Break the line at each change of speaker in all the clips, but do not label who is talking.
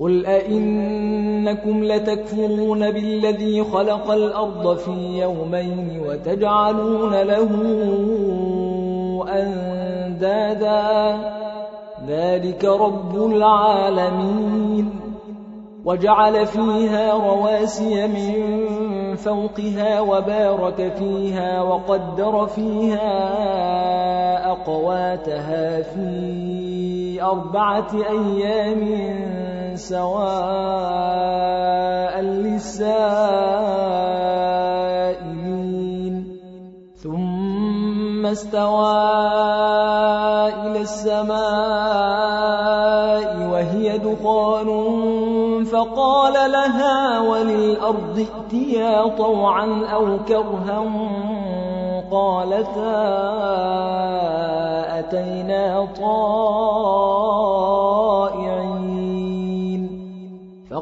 قل أئنكم لتكفرون بالذي خلق الأرض في يومين وتجعلون له أندادا ذلك رب العالمين وجعل فيها رواسي من فوقها وبارك فيها وقدر فيها أقواتها في أربعة أيام سواء للسائلين. ثم استوى إلى السماء وهي دخان فقال لها وللأرض ائتيا طوعا أو كرها قالتا أتينا طائعين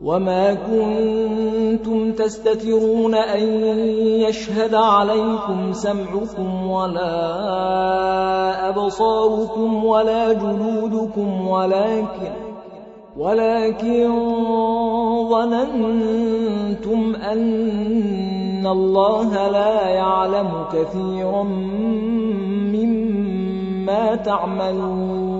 وَمَا كُنتُمْ تَسْتَتِرُونَ أَن يَشْهَدَ عَلَيْكُمْ سَمْعُكُمْ وَلَا أَبْصَارُكُمْ وَلَا جُلُودُكُمْ وَلَكِنْ وَلَكِنْ ظَنَنْتُمْ أَنَّ اللَّهَ لَا يَعْلَمُ كَثِيرًا مِّمَّا تَعْمَلُونَ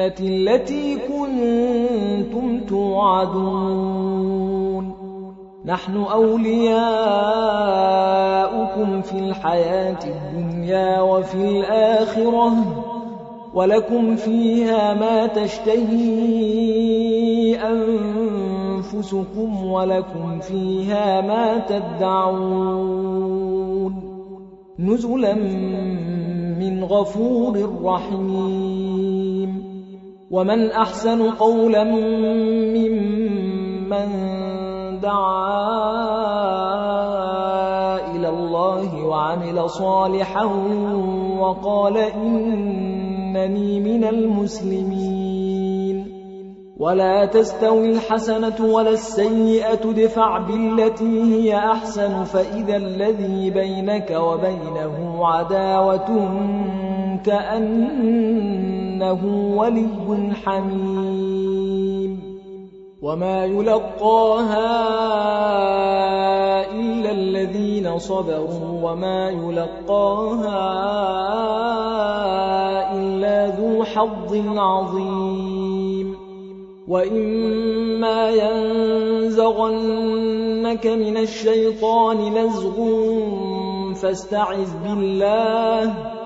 الَّتِي كُنتُمْ تُوعَدُونَ. نَحْنُ أَوْلِيَاؤُكُمْ فِي الْحَيَاةِ الدُّنْيَا وَفِي الْآخِرَةِ وَلَكُمْ فِيهَا مَا تَشْتَهِي أَنفُسُكُمْ وَلَكُمْ فِيهَا مَا تَدَّعُونَ. نُزُلًا مِّنْ غَفُورٍ رَّحِيمٍ. وَمَنْ أَحْسَنُ قَوْلًا مِّمَّن دَعَا إِلَى اللَّهِ وَعَمِلَ صَالِحًا وَقَالَ إِنَّنِي مِنَ الْمُسْلِمِينَ. ولا تستوي الحسنة ولا السيئة دفع بالتي هي أحسن فإذا الذي بينك وبينه عداوة كأنه ولي حميم. وما يلقاها إلا الذين صبروا وما يلقاها إلا ذو حظ عظيم. وَإِمَّا يَنزَغَنَّكَ مِنَ الشَّيْطَانِ نَزْغٌ فَاسْتَعِذْ بِاللَّهِ ۖ.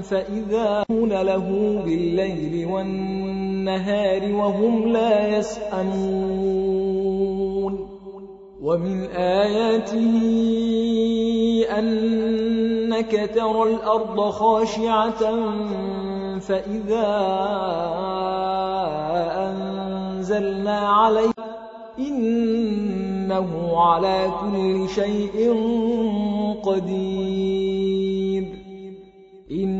فإذا هون له بالليل والنهار وهم لا يسأمون ومن آياته أنك ترى الأرض خاشعة فإذا أنزلنا عليه إنه على كل شيء قدير. إن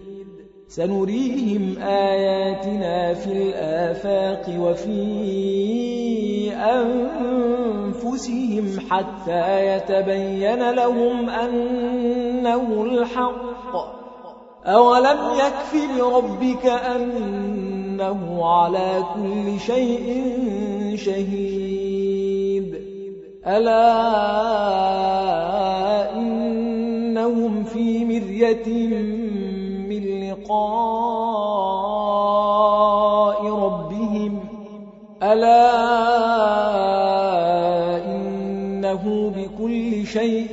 سنريهم آياتنا في الآفاق وفي أنفسهم حتى يتبين لهم أنه الحق. أولم يكف لربك أنه على كل شيء شهيد. ألا إنهم في مرية ربهم ألا إنه بكل شيء